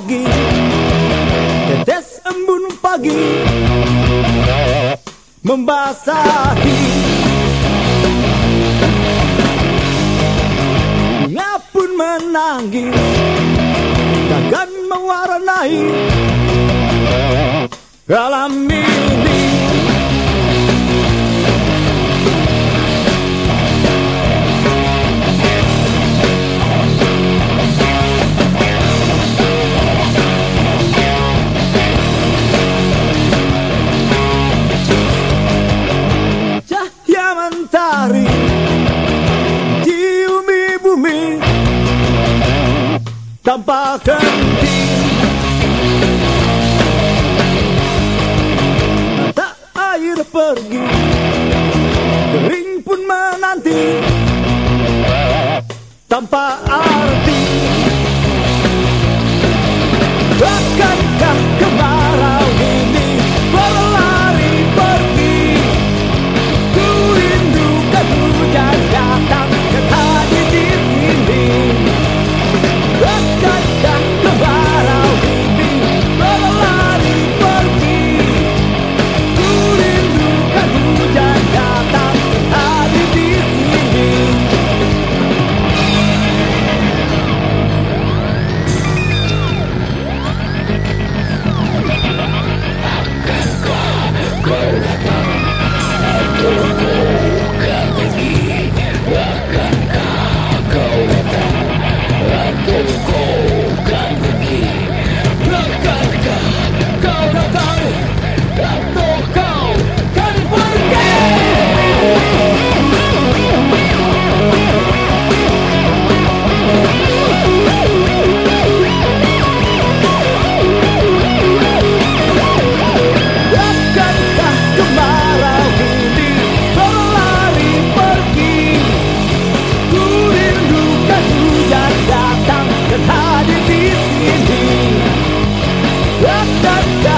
lagi tetes embun pagi. Membasahi. Bunga pun menangis. Takkan mewarnai. Alam ini tanpa henti Mata air pergi. Kering pun menanti. Tanpa arti. Bahkan da, da, da.